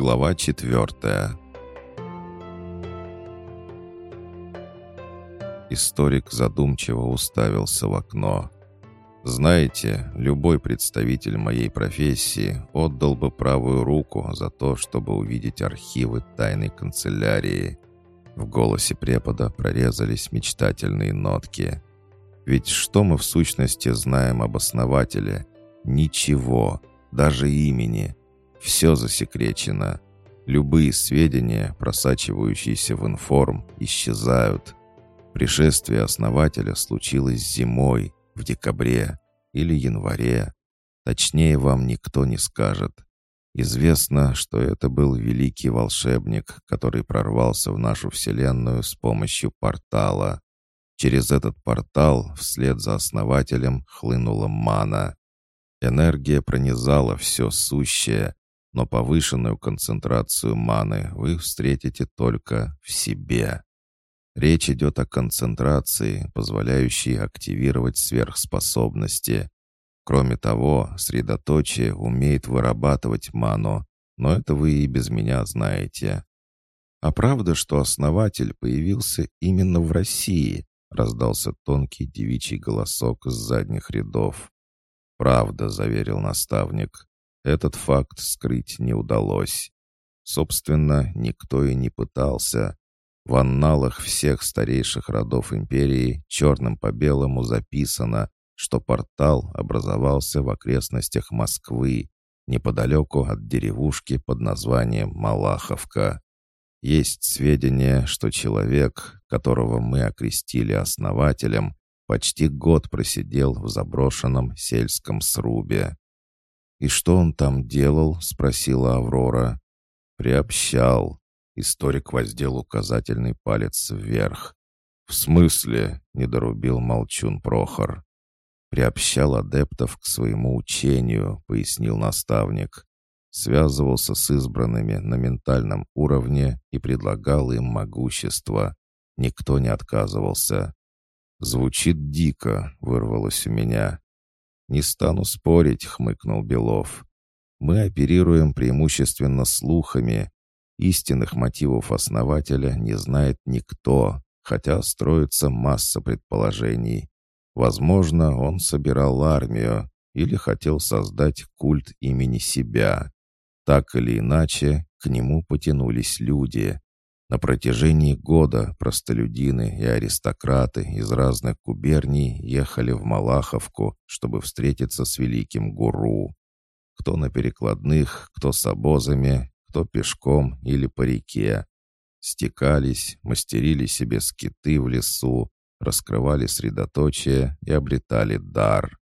Глава четвертая. Историк задумчиво уставился в окно. «Знаете, любой представитель моей профессии отдал бы правую руку за то, чтобы увидеть архивы тайной канцелярии». В голосе препода прорезались мечтательные нотки. «Ведь что мы в сущности знаем об основателе? Ничего, даже имени. Все засекречено. Любые сведения, просачивающиеся в информ, исчезают. Пришествие основателя случилось зимой, в декабре или январе. Точнее вам никто не скажет. Известно, что это был великий волшебник, который прорвался в нашу Вселенную с помощью портала. Через этот портал вслед за основателем хлынула мана. Энергия пронизала все сущее, но повышенную концентрацию маны вы встретите только в себе. Речь идет о концентрации, позволяющей активировать сверхспособности. Кроме того, средоточие умеет вырабатывать ману, но это вы и без меня знаете. А правда, что основатель появился именно в России, раздался тонкий девичий голосок с задних рядов. «Правда», — заверил наставник. Этот факт скрыть не удалось. Собственно, никто и не пытался. В анналах всех старейших родов империи черным по белому записано, что портал образовался в окрестностях Москвы, неподалеку от деревушки под названием Малаховка. Есть сведения, что человек, которого мы окрестили основателем, почти год просидел в заброшенном сельском срубе. «И что он там делал?» — спросила Аврора. «Приобщал». Историк воздел указательный палец вверх. «В смысле?» — недорубил молчун Прохор. «Приобщал адептов к своему учению», — пояснил наставник. Связывался с избранными на ментальном уровне и предлагал им могущество. Никто не отказывался. «Звучит дико», — вырвалось у меня. «Не стану спорить», — хмыкнул Белов. «Мы оперируем преимущественно слухами. Истинных мотивов основателя не знает никто, хотя строится масса предположений. Возможно, он собирал армию или хотел создать культ имени себя. Так или иначе, к нему потянулись люди. На протяжении года простолюдины и аристократы из разных губерний ехали в Малаховку, чтобы встретиться с великим гуру. Кто на перекладных, кто с обозами, кто пешком или по реке. Стекались, мастерили себе скиты в лесу, раскрывали средоточие и обретали дар.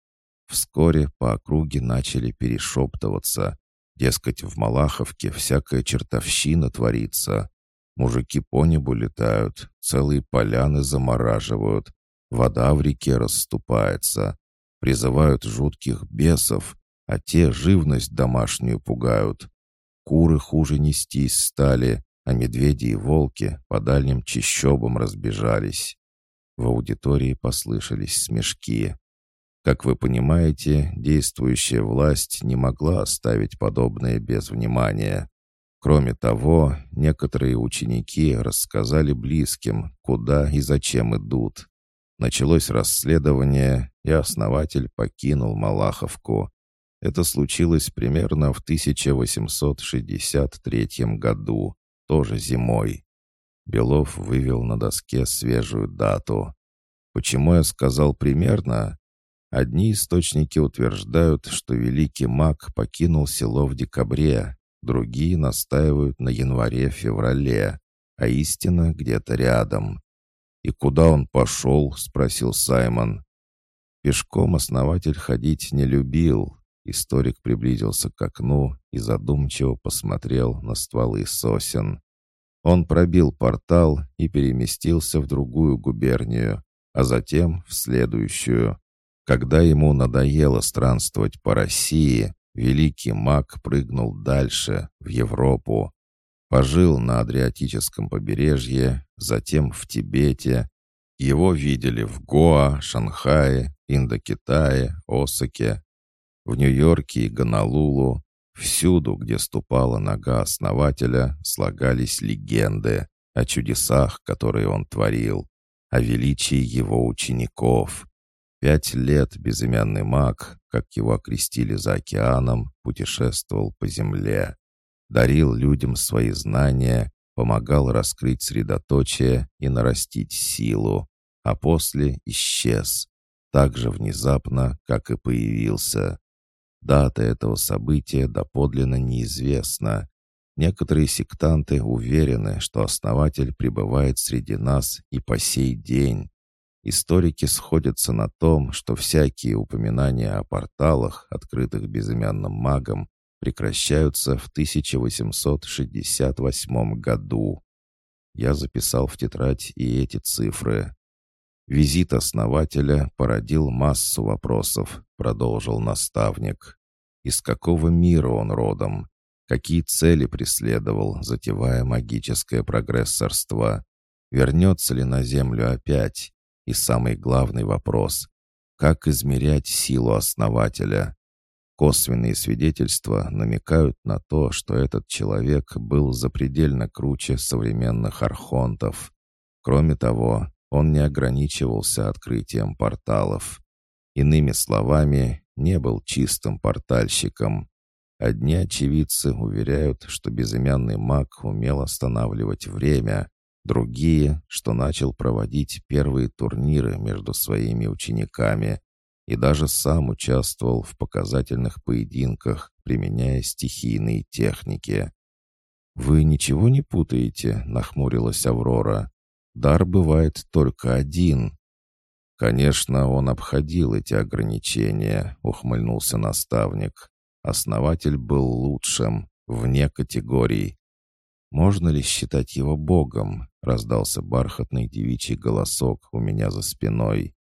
Вскоре по округе начали перешептываться. Дескать, в Малаховке всякая чертовщина творится. Мужики по небу летают, целые поляны замораживают, вода в реке расступается, призывают жутких бесов, а те живность домашнюю пугают. Куры хуже нестись стали, а медведи и волки по дальним чащобам разбежались. В аудитории послышались смешки. Как вы понимаете, действующая власть не могла оставить подобное без внимания. Кроме того, некоторые ученики рассказали близким, куда и зачем идут. Началось расследование, и основатель покинул Малаховку. Это случилось примерно в 1863 году, тоже зимой. Белов вывел на доске свежую дату. Почему я сказал примерно? Одни источники утверждают, что великий маг покинул село в декабре, Другие настаивают на январе-феврале, а истина где-то рядом. «И куда он пошел?» — спросил Саймон. Пешком основатель ходить не любил. Историк приблизился к окну и задумчиво посмотрел на стволы сосен. Он пробил портал и переместился в другую губернию, а затем в следующую. Когда ему надоело странствовать по России, Великий маг прыгнул дальше, в Европу. Пожил на Адриатическом побережье, затем в Тибете. Его видели в Гоа, Шанхае, Индокитае, Осаке, в Нью-Йорке и Гонолулу, Всюду, где ступала нога основателя, слагались легенды о чудесах, которые он творил, о величии его учеников. Пять лет безымянный маг, как его окрестили за океаном, путешествовал по земле, дарил людям свои знания, помогал раскрыть средоточие и нарастить силу, а после исчез, так же внезапно, как и появился. Дата этого события доподлинно неизвестна. Некоторые сектанты уверены, что основатель пребывает среди нас и по сей день. Историки сходятся на том, что всякие упоминания о порталах, открытых безымянным магом, прекращаются в 1868 году. Я записал в тетрадь и эти цифры. Визит основателя породил массу вопросов, продолжил наставник. Из какого мира он родом? Какие цели преследовал, затевая магическое прогрессорство? Вернется ли на Землю опять? И самый главный вопрос — как измерять силу основателя? Косвенные свидетельства намекают на то, что этот человек был запредельно круче современных архонтов. Кроме того, он не ограничивался открытием порталов. Иными словами, не был чистым портальщиком. Одни очевидцы уверяют, что безымянный маг умел останавливать время, другие, что начал проводить первые турниры между своими учениками и даже сам участвовал в показательных поединках, применяя стихийные техники. «Вы ничего не путаете?» — нахмурилась Аврора. Дар бывает только один. Конечно, он обходил эти ограничения, ухмыльнулся наставник. Основатель был лучшим, вне категорий. Можно ли считать его богом? Раздался бархатный девичий голосок у меня за спиной.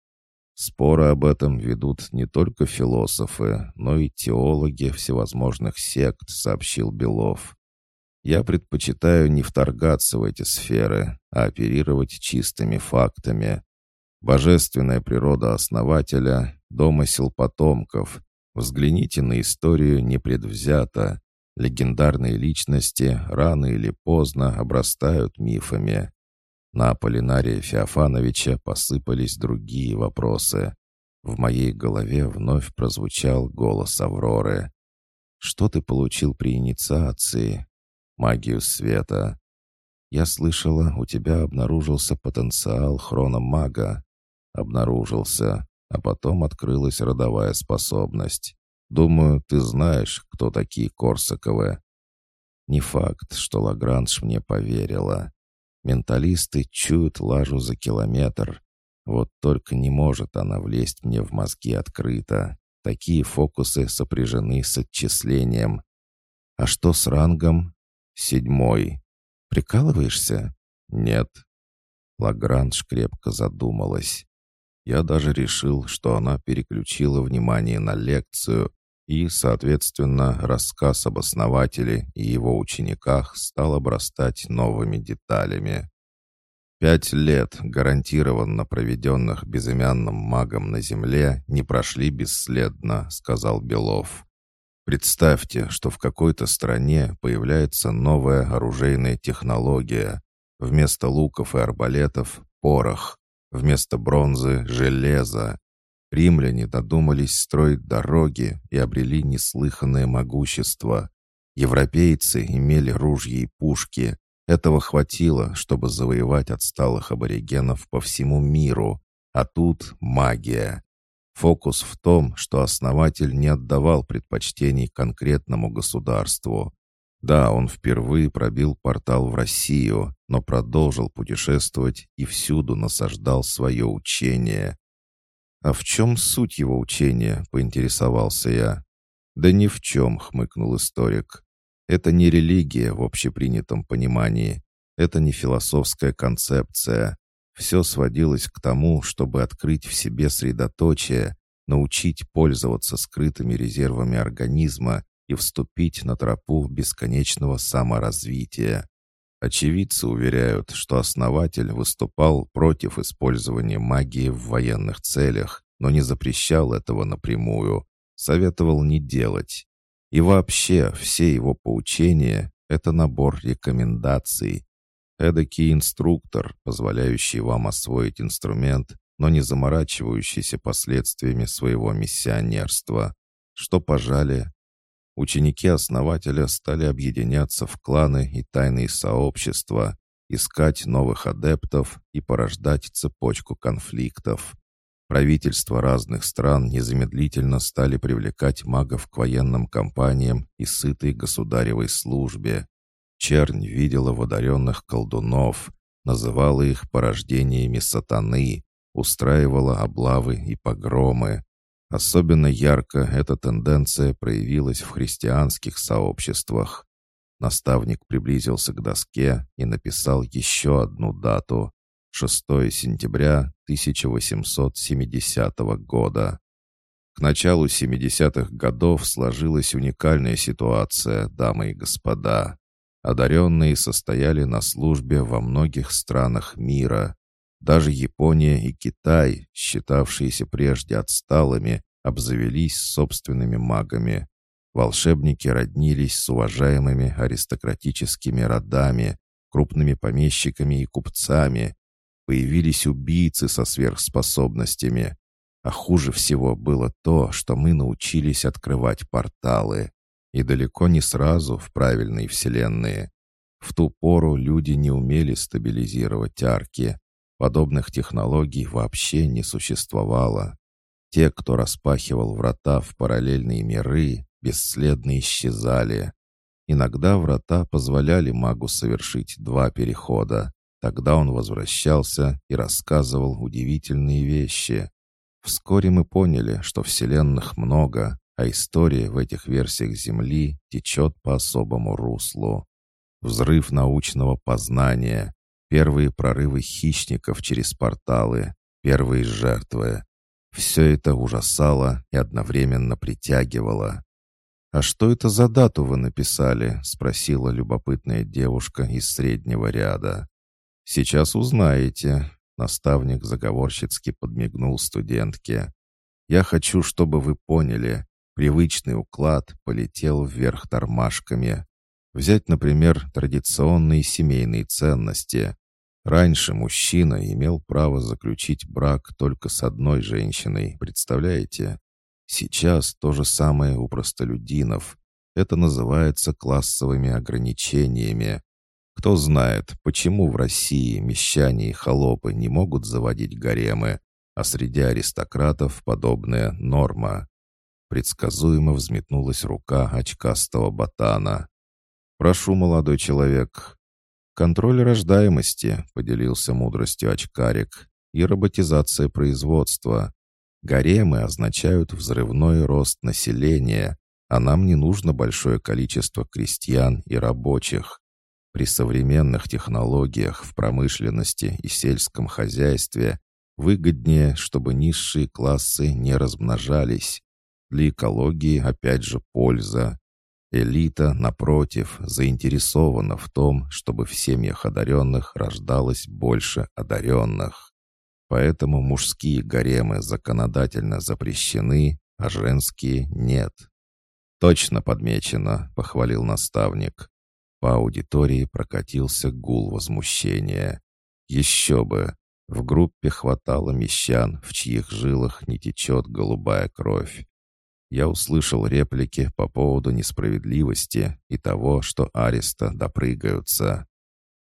Споры об этом ведут не только философы, но и теологи всевозможных сект, сообщил Белов. Я предпочитаю не вторгаться в эти сферы, а оперировать чистыми фактами. Божественная природа основателя, домысел потомков. Взгляните на историю непредвзято. Легендарные личности рано или поздно обрастают мифами. На Аполлинария Феофановича посыпались другие вопросы. В моей голове вновь прозвучал голос Авроры. «Что ты получил при инициации? магию света. Я слышала, у тебя обнаружился потенциал хрономага. Обнаружился, а потом открылась родовая способность. Думаю, ты знаешь, кто такие Корсаковы. Не факт, что Лагранж мне поверила. Менталисты чуют лажу за километр. Вот только не может она влезть мне в мозги открыто. Такие фокусы сопряжены с отчислением. А что с рангом? Седьмой. Прикалываешься? Нет. Лагранж крепко задумалась. Я даже решил, что она переключила внимание на лекцию, и, соответственно, рассказ об основателе и его учениках стал обрастать новыми деталями. Пять лет, гарантированно проведенных безымянным магом на Земле, не прошли бесследно, сказал Белов. Представьте, что в какой-то стране появляется новая оружейная технология. Вместо луков и арбалетов — порох. Вместо бронзы — железо. Римляне додумались строить дороги и обрели неслыханное могущество. Европейцы имели ружья и пушки. Этого хватило, чтобы завоевать отсталых аборигенов по всему миру. А тут магия. Фокус в том, что основатель не отдавал предпочтений конкретному государству. Да, он впервые пробил портал в Россию, но продолжил путешествовать и всюду насаждал свое учение. «А в чем суть его учения?» — поинтересовался я. «Да ни в чем», — хмыкнул историк. «Это не религия в общепринятом понимании. Это не философская концепция. Все сводилось к тому, чтобы открыть в себе средоточие, научить пользоваться скрытыми резервами организма и вступить на тропу бесконечного саморазвития. Очевидцы уверяют, что основатель выступал против использования магии в военных целях, но не запрещал этого напрямую, советовал не делать. И вообще, все его поучения — это набор рекомендаций. Эдакий инструктор, позволяющий вам освоить инструмент, но не заморачивающийся последствиями своего миссионерства. Что пожали? Ученики основателя стали объединяться в кланы и тайные сообщества, искать новых адептов и порождать цепочку конфликтов. Правительства разных стран незамедлительно стали привлекать магов к военным кампаниям и сытой государевой службе. Чернь видела в колдунов, называла их порождениями сатаны, устраивала облавы и погромы. Особенно ярко эта тенденция проявилась в христианских сообществах. Наставник приблизился к доске и написал еще одну дату — 6 сентября 1870 года. К началу 70-х годов сложилась уникальная ситуация, дамы и господа. Одаренные состояли на службе во многих странах мира. Даже Япония и Китай, считавшиеся прежде отсталыми, обзавелись собственными магами. Волшебники роднились с уважаемыми аристократическими родами, крупными помещиками и купцами. Появились убийцы со сверхспособностями. А хуже всего было то, что мы научились открывать порталы. И далеко не сразу в правильные вселенные. В ту пору люди не умели стабилизировать арки. Подобных технологий вообще не существовало. Те, кто распахивал врата в параллельные миры, бесследно исчезали. Иногда врата позволяли магу совершить два перехода. Тогда он возвращался и рассказывал удивительные вещи. Вскоре мы поняли, что вселенных много, а история в этих версиях Земли течет по особому руслу. Взрыв научного познания, первые прорывы хищников через порталы, первые жертвы. Все это ужасало и одновременно притягивало. «А что это за дату вы написали?» — спросила любопытная девушка из среднего ряда. «Сейчас узнаете», — наставник заговорщицки подмигнул студентке. «Я хочу, чтобы вы поняли, привычный уклад полетел вверх тормашками. Взять, например, традиционные семейные ценности. Раньше мужчина имел право заключить брак только с одной женщиной, представляете? Сейчас то же самое у простолюдинов. Это называется классовыми ограничениями. Кто знает, почему в России мещане и холопы не могут заводить гаремы, а среди аристократов подобная норма. Предсказуемо взметнулась рука очкастого ботана. «Прошу, молодой человек». «Контроль рождаемости», — поделился мудростью очкарик, «и роботизация производства. Гаремы означают взрывной рост населения, а нам не нужно большое количество крестьян и рабочих. При современных технологиях в промышленности и сельском хозяйстве выгоднее, чтобы низшие классы не размножались. Для экологии опять же польза. Элита, напротив, заинтересована в том, чтобы в семьях одаренных рождалось больше одаренных. Поэтому мужские гаремы законодательно запрещены, а женские нет. «Точно подмечено», — похвалил наставник. По аудитории прокатился гул возмущения. «Еще бы! В группе хватало мещан, в чьих жилах не течет голубая кровь. Я услышал реплики по поводу несправедливости и того, что ареста допрыгаются.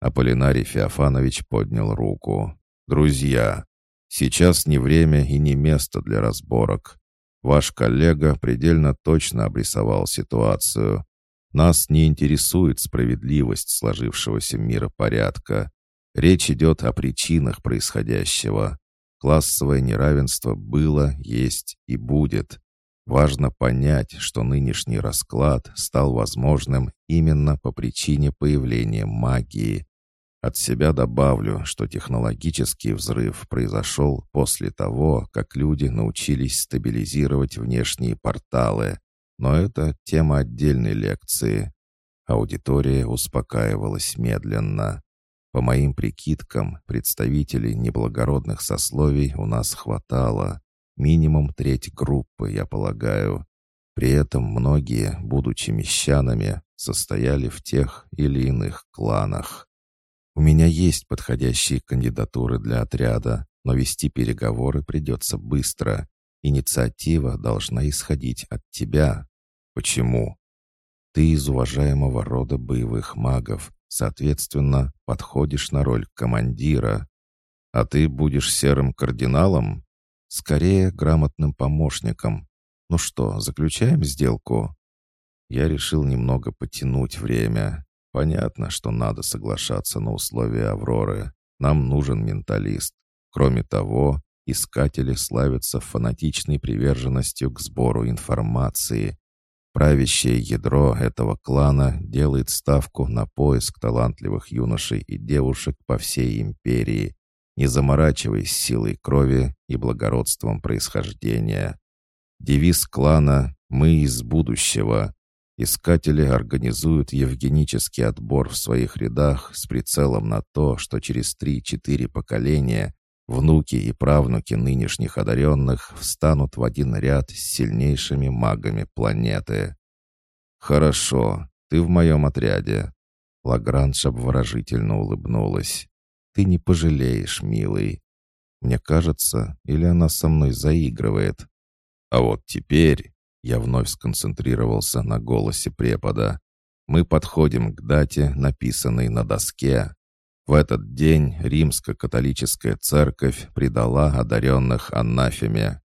Аполлинарий Феофанович поднял руку. «Друзья, Сейчас не время и не место для разборок. Ваш коллега предельно точно обрисовал ситуацию. Нас не интересует справедливость сложившегося миропорядка. Речь идет о причинах происходящего. Классовое неравенство было, есть и будет. Важно понять, что нынешний расклад стал возможным именно по причине появления магии. От себя добавлю, что технологический взрыв произошел после того, как люди научились стабилизировать внешние порталы. Но это тема отдельной лекции. Аудитория успокаивалась медленно. По моим прикидкам, представителей неблагородных сословий у нас хватало. Минимум треть группы, я полагаю. При этом многие, будучи мещанами, состояли в тех или иных кланах. У меня есть подходящие кандидатуры для отряда, но вести переговоры придется быстро. Инициатива должна исходить от тебя. Почему? Ты из уважаемого рода боевых магов, соответственно, подходишь на роль командира. А ты будешь серым кардиналом? Скорее, грамотным помощником. Ну что, заключаем сделку? Я решил немного потянуть время. Понятно, что надо соглашаться на условия Авроры. Нам нужен менталист. Кроме того, искатели славятся фанатичной приверженностью к сбору информации. Правящее ядро этого клана делает ставку на поиск талантливых юношей и девушек по всей империи, не заморачиваясь силой крови и благородством происхождения. Девиз клана «Мы из будущего». Искатели организуют евгенический отбор в своих рядах с прицелом на то, что через 3-4 поколения внуки и правнуки нынешних одаренных встанут в один ряд с сильнейшими магами планеты. «Хорошо, ты в моем отряде». Лагранж обворожительно улыбнулась. «Ты не пожалеешь, милый. Мне кажется, или она со мной заигрывает. А вот теперь я вновь сконцентрировался на голосе препода. Мы подходим к дате, написанной на доске. В этот день римско-католическая церковь предала одаренных анафеме.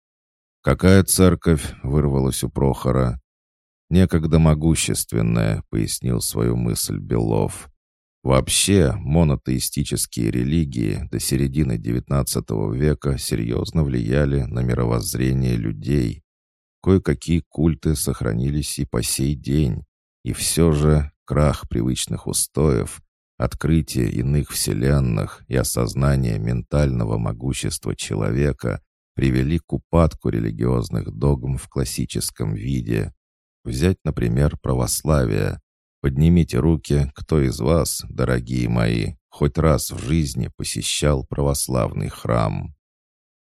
«Какая церковь?» — вырвалась у Прохора. «Некогда могущественная», — пояснил свою мысль Белов. Вообще, монотеистические религии до середины XIX века серьезно влияли на мировоззрение людей. Кое-какие культы сохранились и по сей день. И все же крах привычных устоев, открытие иных вселенных и осознание ментального могущества человека привели к упадку религиозных догм в классическом виде. Взять, например, православие. Поднимите руки, кто из вас, дорогие мои, хоть раз в жизни посещал православный храм.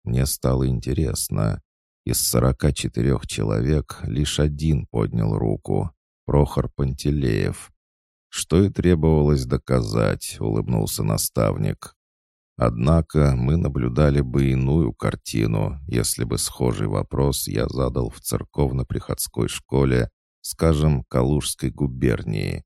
Мне стало интересно. Из сорока четырех человек лишь один поднял руку — Прохор Пантелеев. «Что и требовалось доказать», — улыбнулся наставник. Однако мы наблюдали бы иную картину, если бы схожий вопрос я задал в церковно-приходской школе скажем, Калужской губернии.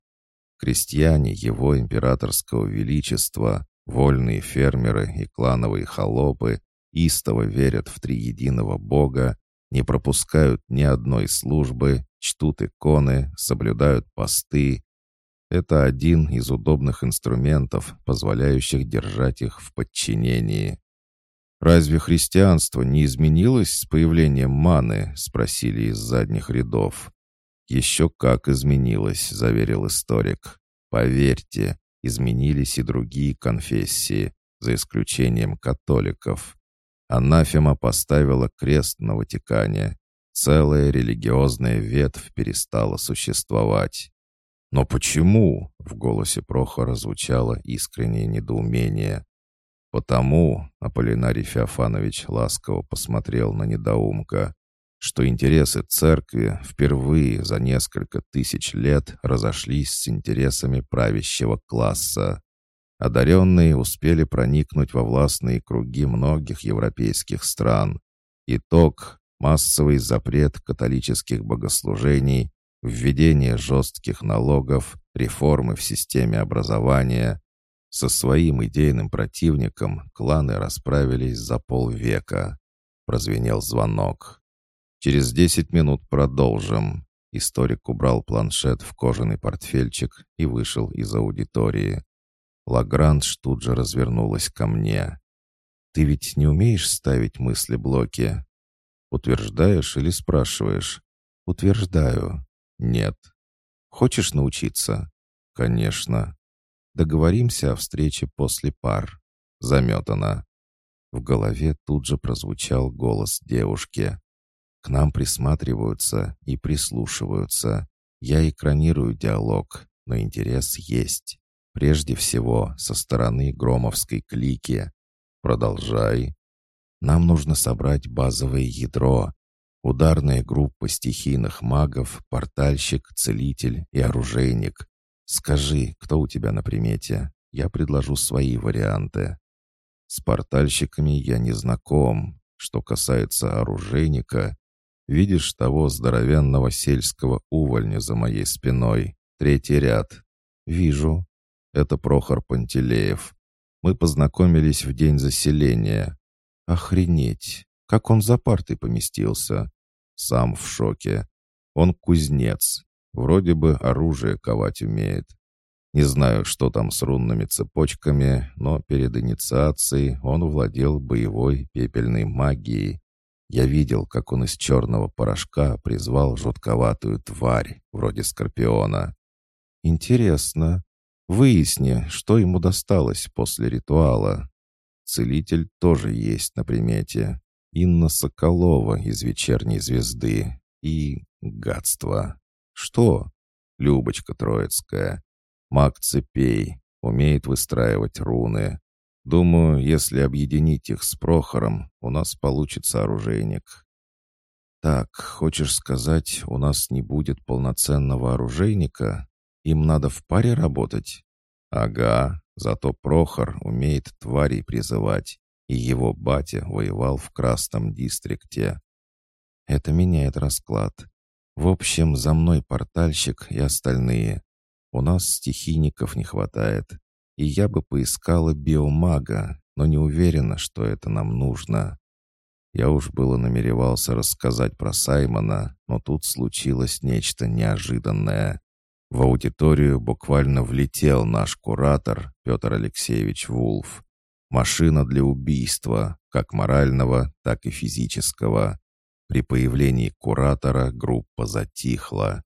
Крестьяне его императорского величества, вольные фермеры и клановые холопы истово верят в триединого Бога, не пропускают ни одной службы, чтут иконы, соблюдают посты. Это один из удобных инструментов, позволяющих держать их в подчинении. «Разве христианство не изменилось с появлением маны?» — спросили из задних рядов. «Еще как изменилось», — заверил историк. «Поверьте, изменились и другие конфессии, за исключением католиков. Анафема поставила крест на Ватикане. Целая религиозная ветвь перестала существовать. «Но почему?» — в голосе Прохора звучало искреннее недоумение. «Потому», — Аполлинарий Феофанович ласково посмотрел на недоумка, что интересы церкви впервые за несколько тысяч лет разошлись с интересами правящего класса. Одаренные успели проникнуть во властные круги многих европейских стран. Итог – массовый запрет католических богослужений, введение жестких налогов, реформы в системе образования. Со своим идейным противником кланы расправились за полвека. Прозвенел звонок. Через десять минут продолжим». Историк убрал планшет в кожаный портфельчик и вышел из аудитории. Лагранж тут же развернулась ко мне. «Ты ведь не умеешь ставить мысли-блоки?» «Утверждаешь или спрашиваешь?» «Утверждаю». «Нет». «Хочешь научиться?» «Конечно». «Договоримся о встрече после пар». Заметана. В голове тут же прозвучал голос девушки. К нам присматриваются и прислушиваются. Я экранирую диалог, но интерес есть. Прежде всего, со стороны громовской клики. Продолжай. Нам нужно собрать базовое ядро. Ударная группа стихийных магов, портальщик, целитель и оружейник. Скажи, кто у тебя на примете? Я предложу свои варианты. С портальщиками я не знаком. Что касается оружейника, видишь того здоровенного сельского увольня за моей спиной, третий ряд. Вижу. Это Прохор Пантелеев. Мы познакомились в день заселения. Охренеть! Как он за партой поместился? Сам в шоке. Он кузнец. Вроде бы оружие ковать умеет. Не знаю, что там с рунными цепочками, но перед инициацией он владел боевой пепельной магией. Я видел, как он из черного порошка призвал жутковатую тварь, вроде скорпиона. Интересно. Выясни, что ему досталось после ритуала. Целитель тоже есть на примете. Инна Соколова из «Вечерней звезды». И гадство. Что? Любочка Троицкая. Маг цепей. Умеет выстраивать руны. Думаю, если объединить их с Прохором, у нас получится оружейник. Так, хочешь сказать, у нас не будет полноценного оружейника? Им надо в паре работать? Ага, зато Прохор умеет тварей призывать и его батя воевал в Красном Дистрикте. Это меняет расклад. В общем, за мной портальщик и остальные. У нас стихийников не хватает. И я бы поискала биомага, но не уверена, что это нам нужно. Я уж было намеревался рассказать про Саймона, но тут случилось нечто неожиданное. В аудиторию буквально влетел наш куратор Петр Алексеевич Вулф. Машина для убийства, как морального, так и физического. При появлении куратора группа затихла.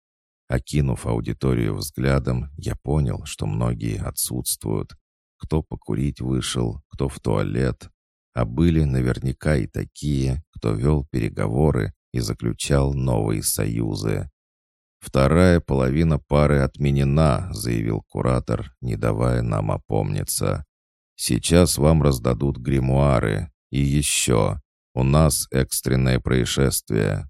Окинув аудиторию взглядом, я понял, что многие отсутствуют. Кто покурить вышел, кто в туалет. А были наверняка и такие, кто вел переговоры и заключал новые союзы. «Вторая половина пары отменена», — заявил куратор, не давая нам опомниться. Сейчас вам раздадут гримуары. И еще. У нас экстренное происшествие.